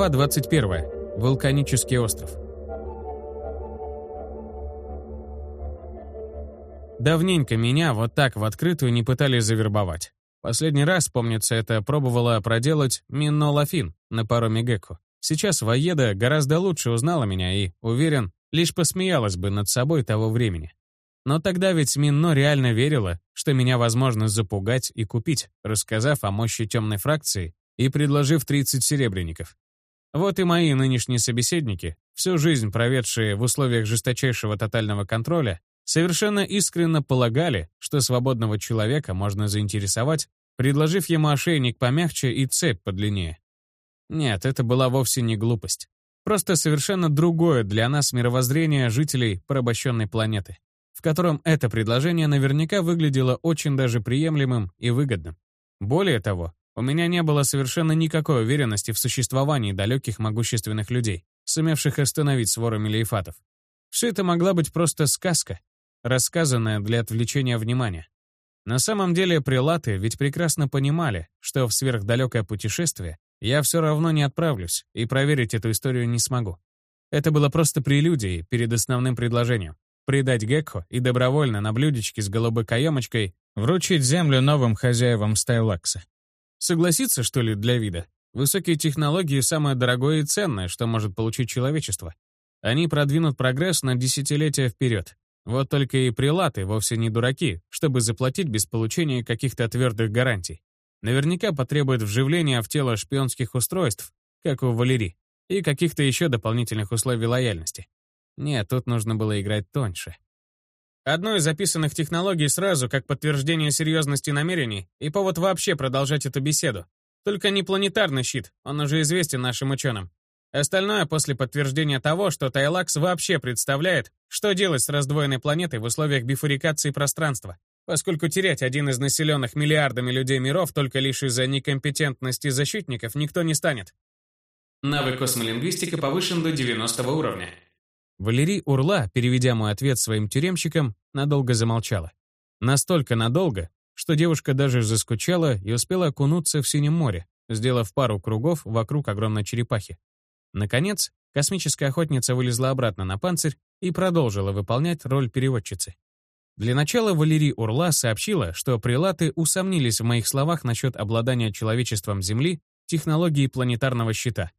Глава 21. Вулканический остров. Давненько меня вот так в открытую не пытались завербовать. Последний раз, помнится, это пробовала проделать Минно Лафин на пароме Гекко. Сейчас Воеда гораздо лучше узнала меня и, уверен, лишь посмеялась бы над собой того времени. Но тогда ведь Минно реально верила, что меня возможно запугать и купить, рассказав о мощи темной фракции и предложив 30 серебряников. Вот и мои нынешние собеседники, всю жизнь проведшие в условиях жесточайшего тотального контроля, совершенно искренне полагали, что свободного человека можно заинтересовать, предложив ему ошейник помягче и цепь подлиннее. Нет, это была вовсе не глупость. Просто совершенно другое для нас мировоззрение жителей порабощенной планеты, в котором это предложение наверняка выглядело очень даже приемлемым и выгодным. Более того, у меня не было совершенно никакой уверенности в существовании далеких могущественных людей, сумевших остановить свору мелиефатов. Все это могла быть просто сказка, рассказанная для отвлечения внимания. На самом деле прилаты ведь прекрасно понимали, что в сверхдалекое путешествие я все равно не отправлюсь и проверить эту историю не смогу. Это было просто прелюдией перед основным предложением — предать Гекко и добровольно на блюдечке с голубой каемочкой вручить землю новым хозяевам Стайлакса. Согласиться, что ли, для вида? Высокие технологии — самое дорогое и ценное, что может получить человечество. Они продвинут прогресс на десятилетия вперед. Вот только и прилаты вовсе не дураки, чтобы заплатить без получения каких-то твердых гарантий. Наверняка потребует вживления в тело шпионских устройств, как у Валери, и каких-то еще дополнительных условий лояльности. Нет, тут нужно было играть тоньше. Одну из записанных технологий сразу как подтверждение серьезности намерений и повод вообще продолжать эту беседу. Только не планетарный щит, он уже известен нашим ученым. Остальное после подтверждения того, что Тайлакс вообще представляет, что делать с раздвоенной планетой в условиях бифурикации пространства, поскольку терять один из населенных миллиардами людей миров только лишь из-за некомпетентности защитников никто не станет. Навык космолингвистика повышен до 90 уровня. Валерий Урла, переведя мой ответ своим тюремщикам, надолго замолчала. Настолько надолго, что девушка даже заскучала и успела окунуться в синем море, сделав пару кругов вокруг огромной черепахи. Наконец, космическая охотница вылезла обратно на панцирь и продолжила выполнять роль переводчицы. Для начала Валерий Урла сообщила, что прилаты усомнились в моих словах насчет обладания человечеством Земли технологией планетарного щита.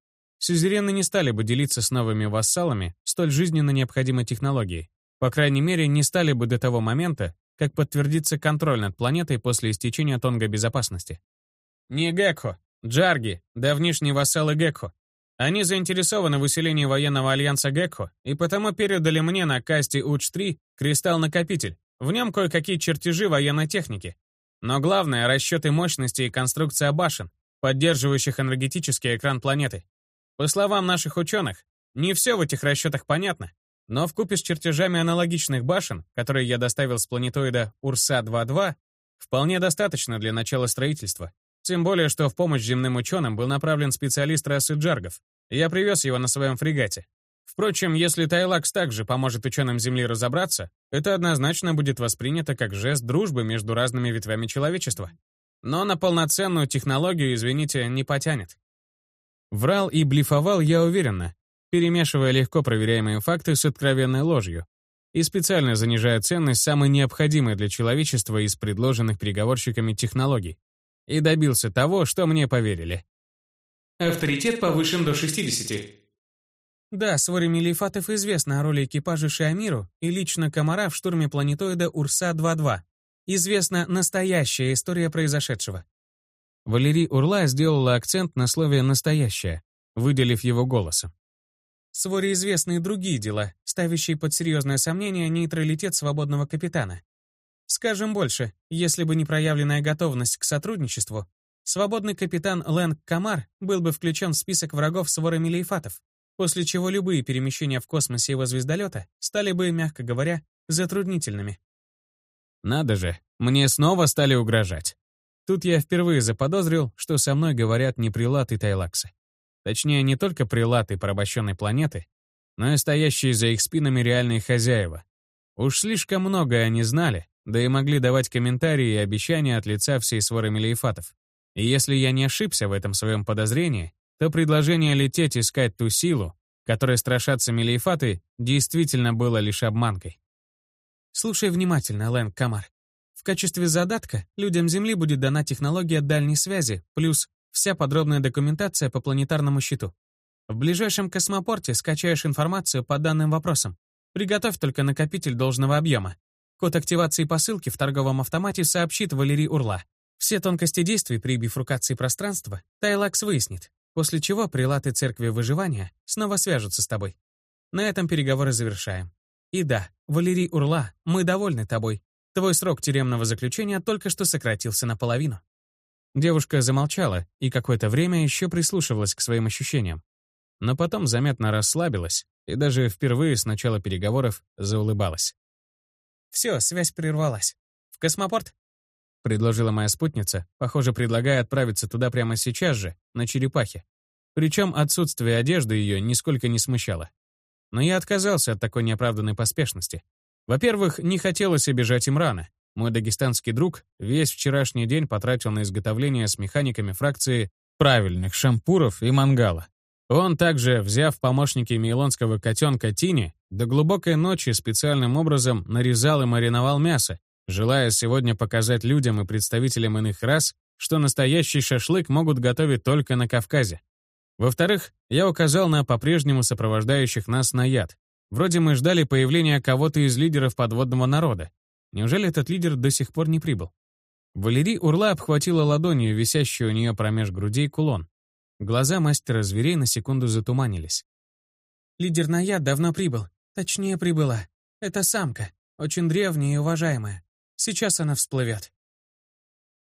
Сюзерены не стали бы делиться с новыми вассалами столь жизненно необходимой технологией. По крайней мере, не стали бы до того момента, как подтвердится контроль над планетой после истечения тонга безопасности. Не Гекхо, Джарги, давнишние вассалы Гекхо. Они заинтересованы в усилении военного альянса Гекхо и потому передали мне на касте УЧ-3 кристалл-накопитель. В нем кое-какие чертежи военной техники. Но главное — расчеты мощности и конструкция башен, поддерживающих энергетический экран планеты. По словам наших ученых, не все в этих расчетах понятно, но вкупе с чертежами аналогичных башен, которые я доставил с планетоида Урса-22, вполне достаточно для начала строительства. Тем более, что в помощь земным ученым был направлен специалист расы джаргов. Я привез его на своем фрегате. Впрочем, если Тайлакс также поможет ученым Земли разобраться, это однозначно будет воспринято как жест дружбы между разными ветвями человечества. Но на полноценную технологию, извините, не потянет. Врал и блефовал я уверенно, перемешивая легко проверяемые факты с откровенной ложью и специально занижая ценность самой необходимой для человечества из предложенных переговорщиками технологий. И добился того, что мне поверили. Авторитет повышен до 60. Да, своре Мелифатов известно о роли экипажа Шиамиру и лично Комара в штурме планетоида Урса-22. Известна настоящая история произошедшего. Валерий Урла сделала акцент на слове «настоящее», выделив его голосом. Своре известны и другие дела, ставящие под серьезное сомнение нейтралитет свободного капитана. Скажем больше, если бы не проявленная готовность к сотрудничеству, свободный капитан Лэнг Камар был бы включен в список врагов своры Мелиефатов, после чего любые перемещения в космосе его звездолета стали бы, мягко говоря, затруднительными. Надо же, мне снова стали угрожать. Тут я впервые заподозрил, что со мной говорят не прилаты Тайлакса. Точнее, не только прилаты порабощенной планеты, но и стоящие за их спинами реальные хозяева. Уж слишком многое они знали, да и могли давать комментарии и обещания от лица всей своры Мелиефатов. И если я не ошибся в этом своем подозрении, то предложение лететь искать ту силу, которой страшатся мелиефаты, действительно было лишь обманкой. Слушай внимательно, Лэнг Камар. В качестве задатка людям Земли будет дана технология дальней связи, плюс вся подробная документация по планетарному счету. В ближайшем космопорте скачаешь информацию по данным вопросам. Приготовь только накопитель должного объема. Код активации посылки в торговом автомате сообщит Валерий Урла. Все тонкости действий при бифрукации пространства Тайлакс выяснит, после чего прилаты Церкви Выживания снова свяжутся с тобой. На этом переговоры завершаем. И да, Валерий Урла, мы довольны тобой. Твой срок тюремного заключения только что сократился наполовину». Девушка замолчала и какое-то время еще прислушивалась к своим ощущениям. Но потом заметно расслабилась и даже впервые с начала переговоров заулыбалась. «Все, связь прервалась. В космопорт?» — предложила моя спутница, похоже, предлагая отправиться туда прямо сейчас же, на черепахе. Причем отсутствие одежды ее нисколько не смущало. Но я отказался от такой неоправданной поспешности. Во-первых, не хотелось обижать Имрана. Мой дагестанский друг весь вчерашний день потратил на изготовление с механиками фракции правильных шампуров и мангала. Он также, взяв помощники мейлонского котенка Тини, до глубокой ночи специальным образом нарезал и мариновал мясо, желая сегодня показать людям и представителям иных рас, что настоящий шашлык могут готовить только на Кавказе. Во-вторых, я указал на по-прежнему сопровождающих нас на яд. Вроде мы ждали появления кого-то из лидеров подводного народа. Неужели этот лидер до сих пор не прибыл? Валерий Урла обхватила ладонью висящую у нее промеж грудей кулон. Глаза мастера зверей на секунду затуманились. «Лидер Наяд давно прибыл. Точнее, прибыла. Это самка, очень древняя и уважаемая. Сейчас она всплывет».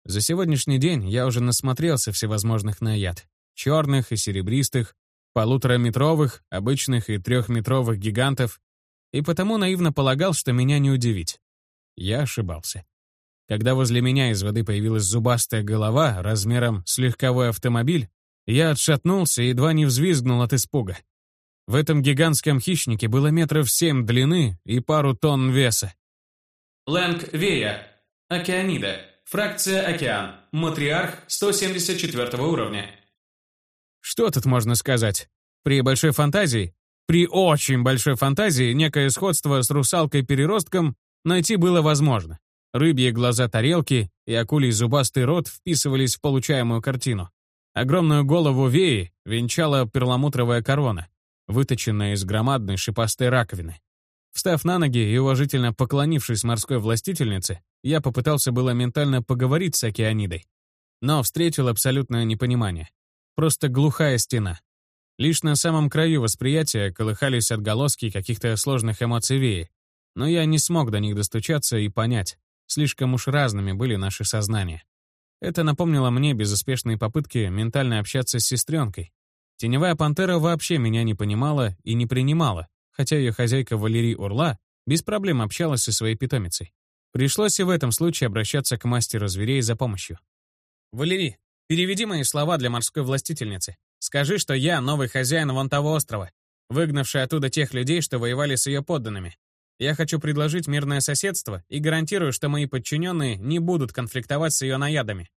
За сегодняшний день я уже насмотрелся всевозможных Наяд черных и серебристых, полутораметровых, обычных и трехметровых гигантов, и потому наивно полагал, что меня не удивить. Я ошибался. Когда возле меня из воды появилась зубастая голова размером с легковой автомобиль, я отшатнулся и едва не взвизгнул от испуга. В этом гигантском хищнике было метров семь длины и пару тонн веса. Лэнг Вея. Океанида. Фракция Океан. Матриарх 174 уровня. Что тут можно сказать? При большой фантазии, при очень большой фантазии, некое сходство с русалкой-переростком найти было возможно. Рыбьи глаза тарелки и акулий зубастый рот вписывались в получаемую картину. Огромную голову Веи венчала перламутровая корона, выточенная из громадной шипастой раковины. Встав на ноги и уважительно поклонившись морской властительнице, я попытался было ментально поговорить с океанидой, но встретил абсолютное непонимание. Просто глухая стена. Лишь на самом краю восприятия колыхались отголоски каких-то сложных эмоций Веи, но я не смог до них достучаться и понять. Слишком уж разными были наши сознания. Это напомнило мне безуспешные попытки ментально общаться с сестренкой. Теневая пантера вообще меня не понимала и не принимала, хотя ее хозяйка Валерий Урла без проблем общалась со своей питомицей. Пришлось и в этом случае обращаться к мастеру зверей за помощью. «Валерий, Переведи мои слова для морской властительницы. Скажи, что я новый хозяин вон того острова, выгнавший оттуда тех людей, что воевали с ее подданными. Я хочу предложить мирное соседство и гарантирую, что мои подчиненные не будут конфликтовать с ее наядами.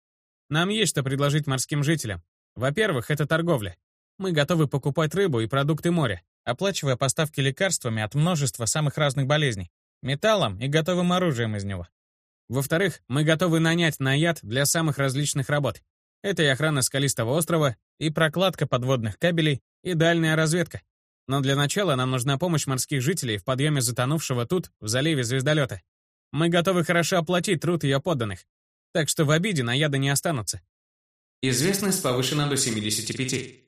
Нам есть что предложить морским жителям. Во-первых, это торговля. Мы готовы покупать рыбу и продукты моря, оплачивая поставки лекарствами от множества самых разных болезней, металлом и готовым оружием из него. Во-вторых, мы готовы нанять наяд для самых различных работ, это и охрана скалистого острова, и прокладка подводных кабелей, и дальняя разведка. Но для начала нам нужна помощь морских жителей в подъеме затонувшего тут, в заливе звездолета. Мы готовы хорошо оплатить труд ее подданных. Так что в обиде наяды не останутся. Известность повышена до 75.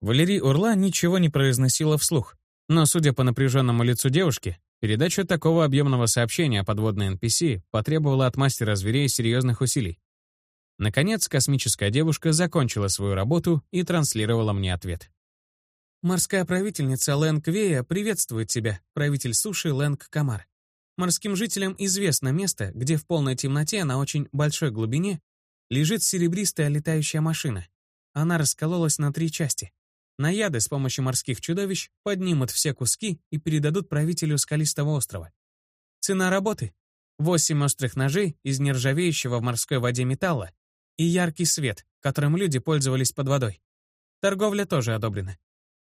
Валерий Урла ничего не произносила вслух. Но, судя по напряженному лицу девушки, передача такого объемного сообщения о подводной NPC потребовала от мастера зверей серьезных усилий. Наконец, космическая девушка закончила свою работу и транслировала мне ответ. «Морская правительница Лэнг Вея приветствует тебя, правитель суши Лэнг Камар. Морским жителям известно место, где в полной темноте на очень большой глубине лежит серебристая летающая машина. Она раскололась на три части. Наяды с помощью морских чудовищ поднимут все куски и передадут правителю скалистого острова. Цена работы — восемь острых ножей из нержавеющего в морской воде металла и яркий свет, которым люди пользовались под водой. Торговля тоже одобрена.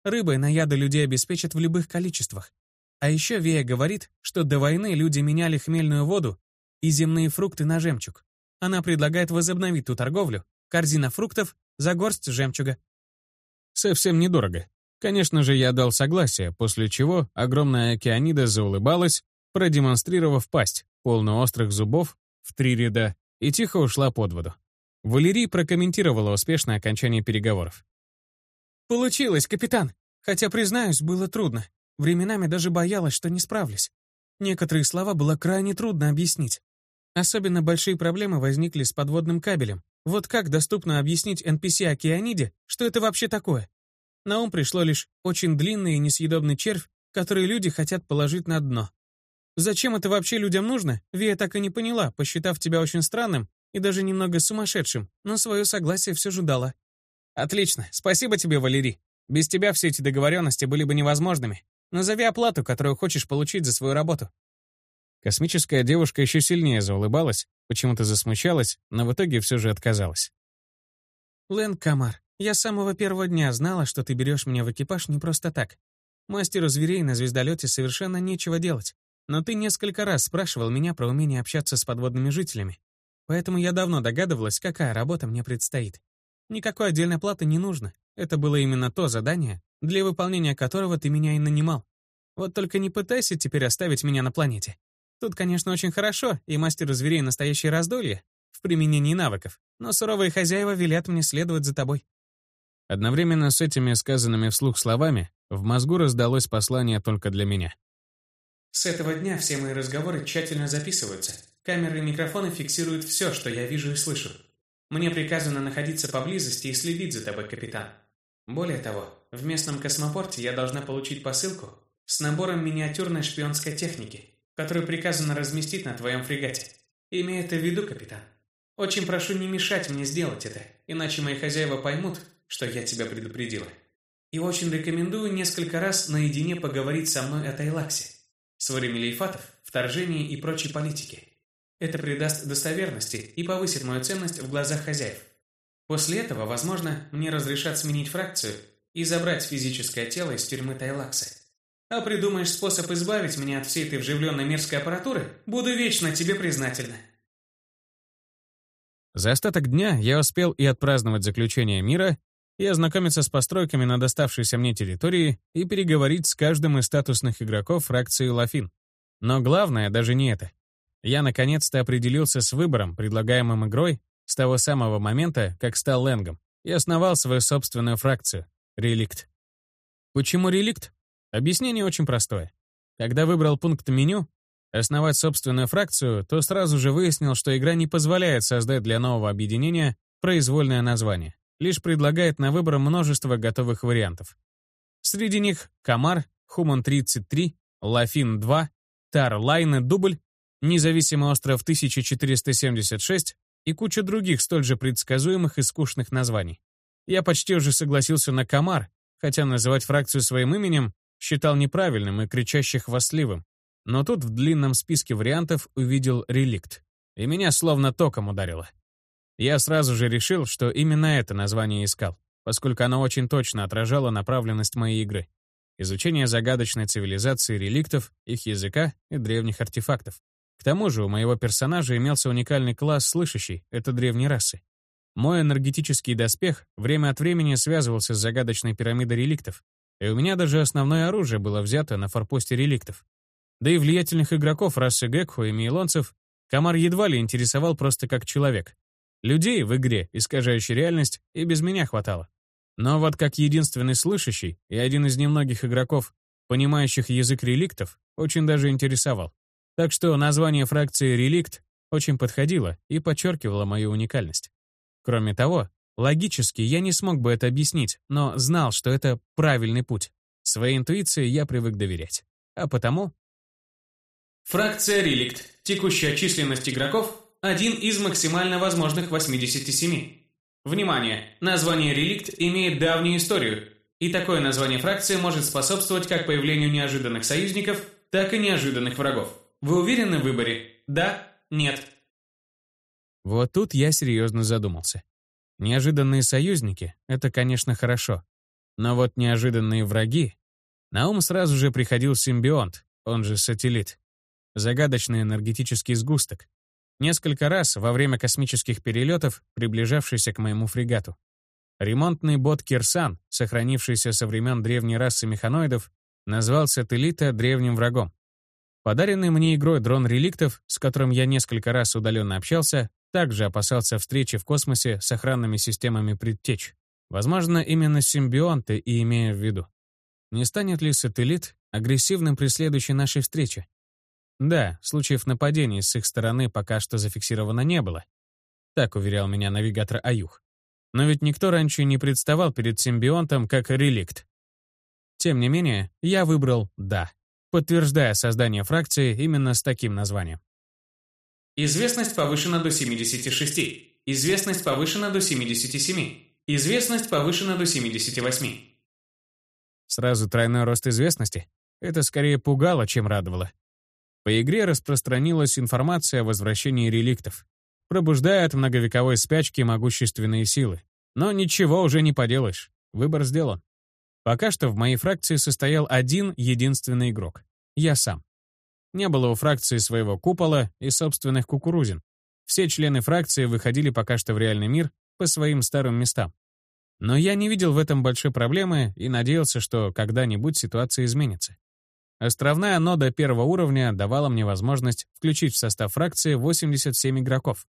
Рыбой на яды людей обеспечат в любых количествах. А еще Вея говорит, что до войны люди меняли хмельную воду и земные фрукты на жемчуг. Она предлагает возобновить ту торговлю. Корзина фруктов за горсть жемчуга. Совсем недорого. Конечно же, я дал согласие, после чего огромная океанида заулыбалась, продемонстрировав пасть, полную острых зубов, в три ряда, и тихо ушла под воду. Валерий прокомментировала успешное окончание переговоров. «Получилось, капитан. Хотя, признаюсь, было трудно. Временами даже боялась, что не справлюсь. Некоторые слова было крайне трудно объяснить. Особенно большие проблемы возникли с подводным кабелем. Вот как доступно объяснить NPC Океаниде, что это вообще такое? На ум пришло лишь очень длинный и несъедобный червь, который люди хотят положить на дно. Зачем это вообще людям нужно, Вия так и не поняла, посчитав тебя очень странным и даже немного сумасшедшим, но свое согласие все же дала. Отлично, спасибо тебе, Валерий. Без тебя все эти договоренности были бы невозможными. Назови оплату, которую хочешь получить за свою работу. Космическая девушка еще сильнее заулыбалась, почему-то засмущалась, но в итоге все же отказалась. Лэн Камар, я с самого первого дня знала, что ты берешь меня в экипаж не просто так. Мастеру зверей на звездолете совершенно нечего делать. Но ты несколько раз спрашивал меня про умение общаться с подводными жителями. Поэтому я давно догадывалась, какая работа мне предстоит. Никакой отдельной платы не нужно. Это было именно то задание, для выполнения которого ты меня и нанимал. Вот только не пытайся теперь оставить меня на планете. Тут, конечно, очень хорошо, и мастеру зверей настоящее раздолье в применении навыков, но суровые хозяева велят мне следовать за тобой. Одновременно с этими сказанными вслух словами в мозгу раздалось послание только для меня. С этого дня все мои разговоры тщательно записываются. Камеры и микрофоны фиксируют все, что я вижу и слышу. Мне приказано находиться поблизости и следить за тобой, капитан. Более того, в местном космопорте я должна получить посылку с набором миниатюрной шпионской техники, которую приказано разместить на твоем фрегате. Имей это в виду, капитан. Очень прошу не мешать мне сделать это, иначе мои хозяева поймут, что я тебя предупредила. И очень рекомендую несколько раз наедине поговорить со мной о Тайлаксе, своре Мелейфатов, вторжении и прочей политике. Это придаст достоверности и повысит мою ценность в глазах хозяев. После этого, возможно, мне разрешат сменить фракцию и забрать физическое тело из тюрьмы Тайлакса. А придумаешь способ избавить меня от всей этой вживленной мерзкой аппаратуры, буду вечно тебе признательна. За остаток дня я успел и отпраздновать заключение мира, и ознакомиться с постройками на доставшейся мне территории, и переговорить с каждым из статусных игроков фракции Лафин. Но главное даже не это. Я наконец-то определился с выбором, предлагаемым игрой, с того самого момента, как стал Ленгом, и основал свою собственную фракцию — Реликт. Почему Реликт? Объяснение очень простое. Когда выбрал пункт меню «Основать собственную фракцию», то сразу же выяснил, что игра не позволяет создать для нового объединения произвольное название, лишь предлагает на выбор множество готовых вариантов. Среди них Камар, Хуман 33, Лафин 2, Тар Лайны Дубль, Независимый остров 1476 и куча других столь же предсказуемых и скучных названий. Я почти уже согласился на Камар, хотя называть фракцию своим именем считал неправильным и кричаще хвастливым. Но тут в длинном списке вариантов увидел реликт, и меня словно током ударило. Я сразу же решил, что именно это название искал, поскольку оно очень точно отражало направленность моей игры. Изучение загадочной цивилизации реликтов, их языка и древних артефактов. К тому же у моего персонажа имелся уникальный класс слышащий, это древней расы. Мой энергетический доспех время от времени связывался с загадочной пирамидой реликтов, и у меня даже основное оружие было взято на форпосте реликтов. Да и влиятельных игроков расы Гекху и Мейлонцев Камар едва ли интересовал просто как человек. Людей в игре, искажающей реальность, и без меня хватало. Но вот как единственный слышащий и один из немногих игроков, понимающих язык реликтов, очень даже интересовал. Так что название фракции «Реликт» очень подходило и подчеркивало мою уникальность. Кроме того, логически я не смог бы это объяснить, но знал, что это правильный путь. Своей интуиции я привык доверять. А потому... Фракция «Реликт». Текущая численность игроков – один из максимально возможных 87. Внимание! Название «Реликт» имеет давнюю историю, и такое название фракции может способствовать как появлению неожиданных союзников, так и неожиданных врагов. Вы уверены в выборе? Да? Нет? Вот тут я серьезно задумался. Неожиданные союзники — это, конечно, хорошо. Но вот неожиданные враги... На ум сразу же приходил симбионт, он же сателлит. Загадочный энергетический сгусток. Несколько раз во время космических перелетов приближавшийся к моему фрегату. Ремонтный бот «Кирсан», сохранившийся со времен древней расы механоидов, назвал сателлита древним врагом. Подаренный мне игрой дрон реликтов, с которым я несколько раз удаленно общался, также опасался встречи в космосе с охранными системами предтеч. Возможно, именно симбионты и имея в виду. Не станет ли сателлит агрессивным при следующей нашей встрече? Да, случаев нападений с их стороны пока что зафиксировано не было. Так уверял меня навигатор Аюх. Но ведь никто раньше не представал перед симбионтом как реликт. Тем не менее, я выбрал «да», подтверждая создание фракции именно с таким названием. Известность повышена до 76. Известность повышена до 77. Известность повышена до 78. Сразу тройной рост известности? Это скорее пугало, чем радовало. По игре распространилась информация о возвращении реликтов. Пробуждая от многовековой спячки могущественные силы. Но ничего уже не поделаешь. Выбор сделан. Пока что в моей фракции состоял один единственный игрок. Я сам. Не было у фракции своего купола и собственных кукурузин. Все члены фракции выходили пока что в реальный мир по своим старым местам. Но я не видел в этом большой проблемы и надеялся, что когда-нибудь ситуация изменится. Островная нода первого уровня давала мне возможность включить в состав фракции 87 игроков.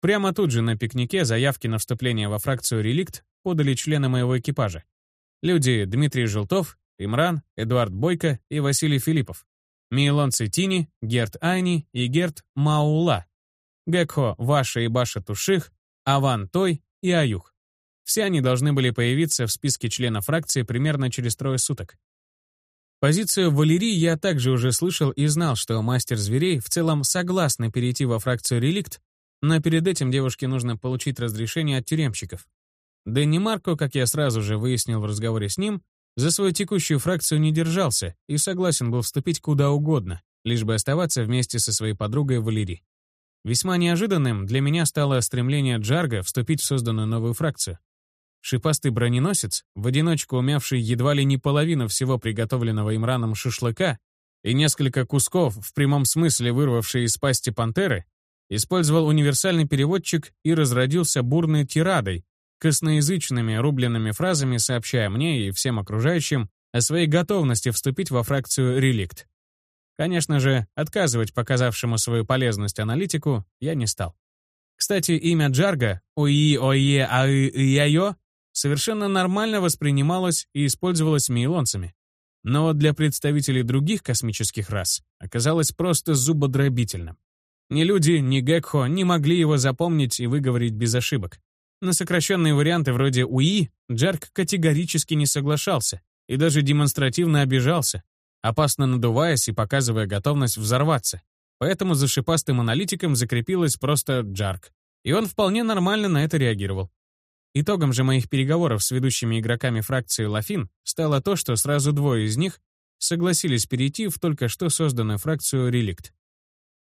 Прямо тут же на пикнике заявки на вступление во фракцию «Реликт» подали члены моего экипажа. Люди Дмитрий Желтов, Имран, Эдуард Бойко и Василий Филиппов. Мейлон Цитини, Герт Айни и Герт Маула, Гекхо Ваша и Баша Туших, Аван Той и Аюх. Все они должны были появиться в списке членов фракции примерно через трое суток. Позицию Валерии я также уже слышал и знал, что мастер зверей в целом согласны перейти во фракцию «Реликт», но перед этим девушке нужно получить разрешение от тюремщиков. Дэнни Марко, как я сразу же выяснил в разговоре с ним, за свою текущую фракцию не держался и согласен был вступить куда угодно, лишь бы оставаться вместе со своей подругой Валери. Весьма неожиданным для меня стало стремление Джарга вступить в созданную новую фракцию. Шипастый броненосец, в одиночку умявший едва ли не половину всего приготовленного им раном шашлыка и несколько кусков, в прямом смысле вырвавшие из пасти пантеры, использовал универсальный переводчик и разродился бурной тирадой, косноязычными рубленными фразами сообщая мне и всем окружающим о своей готовности вступить во фракцию «Реликт». Конечно же, отказывать показавшему свою полезность аналитику я не стал. Кстати, имя Джарга «Уи-Ое-Аю-Яйо» совершенно нормально воспринималось и использовалось мейлонцами. Но для представителей других космических рас оказалось просто зубодробительным. Ни люди, ни Гекхо не могли его запомнить и выговорить без ошибок. На сокращенные варианты вроде УИ Джарк категорически не соглашался и даже демонстративно обижался, опасно надуваясь и показывая готовность взорваться. Поэтому за шипастым аналитиком закрепилось просто Джарк. И он вполне нормально на это реагировал. Итогом же моих переговоров с ведущими игроками фракции Лафин стало то, что сразу двое из них согласились перейти в только что созданную фракцию Реликт.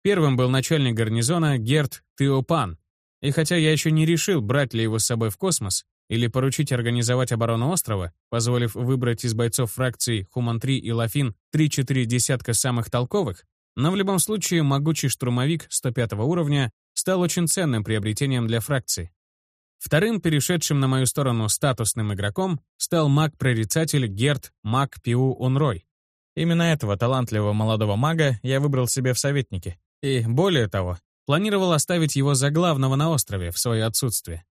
Первым был начальник гарнизона Герт Теопан, и хотя я еще не решил, брать ли его с собой в космос или поручить организовать оборону острова, позволив выбрать из бойцов фракций Хуман-3 и Лафин 3-4 десятка самых толковых, но в любом случае могучий штурмовик 105 уровня стал очень ценным приобретением для фракции. Вторым перешедшим на мою сторону статусным игроком стал маг-прорицатель Герт Маг Пиу Унрой. Именно этого талантливого молодого мага я выбрал себе в советники. И, более того, Планировал оставить его за главного на острове в свое отсутствие.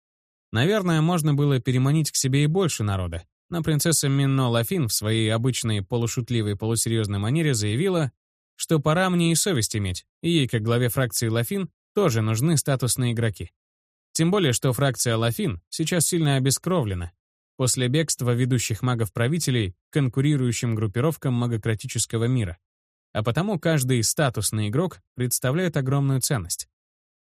Наверное, можно было переманить к себе и больше народа, но принцесса Минно Лафин в своей обычной полушутливой полусерьезной манере заявила, что пора мне и совесть иметь, и ей, как главе фракции Лафин, тоже нужны статусные игроки. Тем более, что фракция Лафин сейчас сильно обескровлена после бегства ведущих магов-правителей конкурирующим группировкам магократического мира а потому каждый статусный игрок представляет огромную ценность.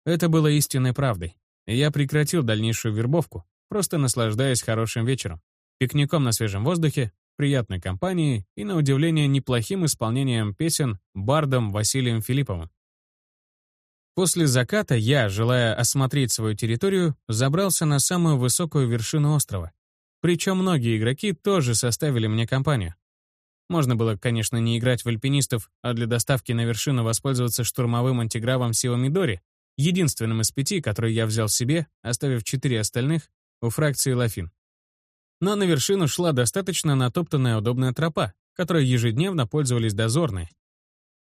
Это было истинной правдой, и я прекратил дальнейшую вербовку, просто наслаждаясь хорошим вечером, пикником на свежем воздухе, приятной компанией и, на удивление, неплохим исполнением песен бардом Василием Филипповым. После заката я, желая осмотреть свою территорию, забрался на самую высокую вершину острова. Причем многие игроки тоже составили мне компанию. Можно было, конечно, не играть в альпинистов, а для доставки на вершину воспользоваться штурмовым антигравом Сила Мидори, единственным из пяти, который я взял себе, оставив четыре остальных у фракции Лафин. Но на вершину шла достаточно натоптанная удобная тропа, которой ежедневно пользовались дозорные,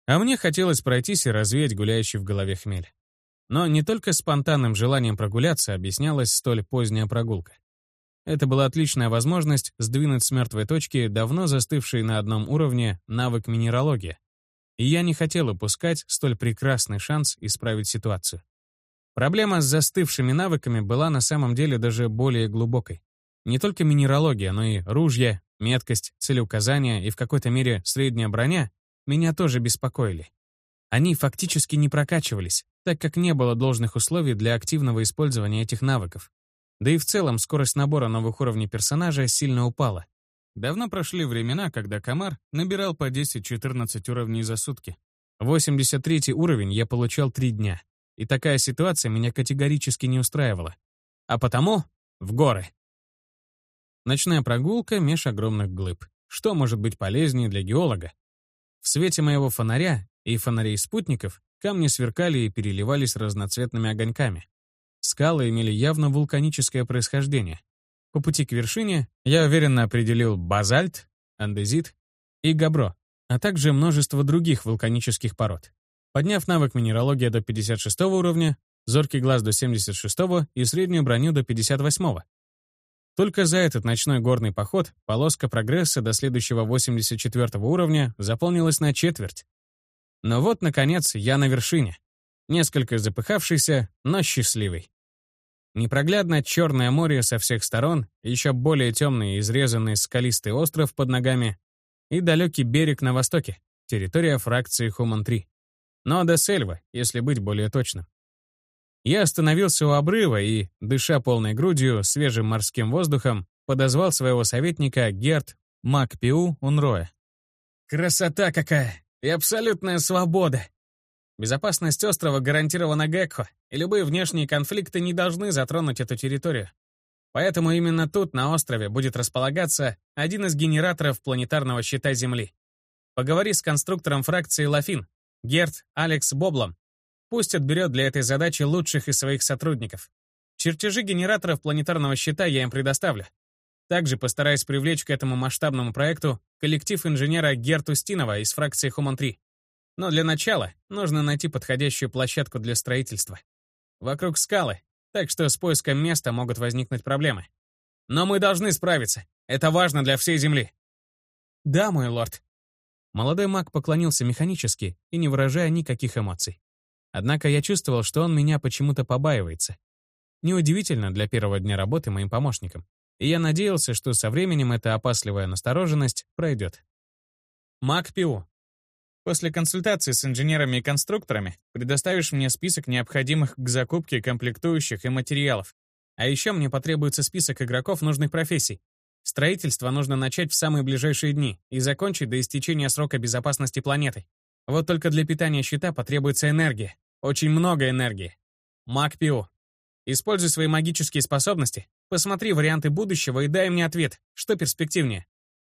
а мне хотелось пройтись и развеять гуляющий в голове хмель. Но не только спонтанным желанием прогуляться объяснялась столь поздняя прогулка. Это была отличная возможность сдвинуть с мертвой точки давно застывший на одном уровне навык минералогии. И я не хотел упускать столь прекрасный шанс исправить ситуацию. Проблема с застывшими навыками была на самом деле даже более глубокой. Не только минералогия, но и ружья, меткость, целеуказания и в какой-то мере средняя броня меня тоже беспокоили. Они фактически не прокачивались, так как не было должных условий для активного использования этих навыков. Да и в целом скорость набора новых уровней персонажа сильно упала. Давно прошли времена, когда комар набирал по 10-14 уровней за сутки. 83 уровень я получал 3 дня. И такая ситуация меня категорически не устраивала. А потому в горы. Ночная прогулка меж огромных глыб. Что может быть полезнее для геолога, в свете моего фонаря и фонарей спутников камни сверкали и переливались разноцветными огоньками. Скалы имели явно вулканическое происхождение. По пути к вершине я уверенно определил базальт, андезит и габро, а также множество других вулканических пород. Подняв навык минералогия до 56 уровня, зоркий глаз до 76 и среднюю броню до 58. Только за этот ночной горный поход полоска прогресса до следующего 84 уровня заполнилась на четверть. Но вот, наконец, я на вершине. Несколько запыхавшийся, но счастливый. Непроглядно черное море со всех сторон, еще более темный изрезанный скалистый остров под ногами и далекий берег на востоке, территория фракции Хуман-3. Но до Сельва, если быть более точным. Я остановился у обрыва и, дыша полной грудью, свежим морским воздухом, подозвал своего советника Герт Макпиу Унроя. «Красота какая! И абсолютная свобода! Безопасность острова гарантирована Гекхо, и любые внешние конфликты не должны затронуть эту территорию. Поэтому именно тут, на острове, будет располагаться один из генераторов планетарного щита Земли. Поговори с конструктором фракции Лафин, Герт Алекс Боблом, Пусть отберет для этой задачи лучших из своих сотрудников. Чертежи генераторов планетарного щита я им предоставлю. Также постараюсь привлечь к этому масштабному проекту коллектив инженера Герту Стинова из фракции Хуман-3. Но для начала нужно найти подходящую площадку для строительства. Вокруг скалы, так что с поиском места могут возникнуть проблемы. Но мы должны справиться. Это важно для всей Земли. Да, мой лорд. Молодой маг поклонился механически и не выражая никаких эмоций. Однако я чувствовал, что он меня почему-то побаивается. Неудивительно для первого дня работы моим помощником. И я надеялся, что со временем эта опасливая настороженность пройдет. Мак Пиу. После консультации с инженерами и конструкторами предоставишь мне список необходимых к закупке комплектующих и материалов. А еще мне потребуется список игроков нужных профессий. Строительство нужно начать в самые ближайшие дни и закончить до истечения срока безопасности планеты. Вот только для питания щита потребуется энергия. Очень много энергии. Маг Пио. Используй свои магические способности, посмотри варианты будущего и дай мне ответ, что перспективнее.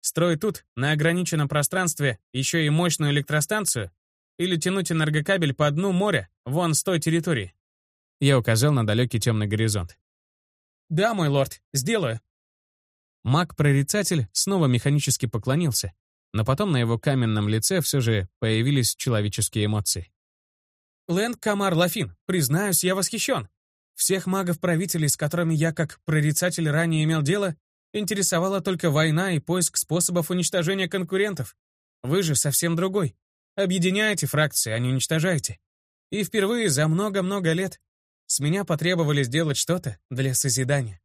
Строить тут, на ограниченном пространстве, еще и мощную электростанцию? Или тянуть энергокабель по дну моря, вон с той территории? Я указал на далекий темный горизонт. «Да, мой лорд, сделаю». Маг-прорицатель снова механически поклонился, но потом на его каменном лице все же появились человеческие эмоции. «Лэнд Камар Лафин, признаюсь, я восхищен. Всех магов-правителей, с которыми я как прорицатель ранее имел дело, интересовала только война и поиск способов уничтожения конкурентов. Вы же совсем другой. Объединяете фракции, а не уничтожаете. И впервые за много-много лет с меня потребовали сделать что-то для созидания.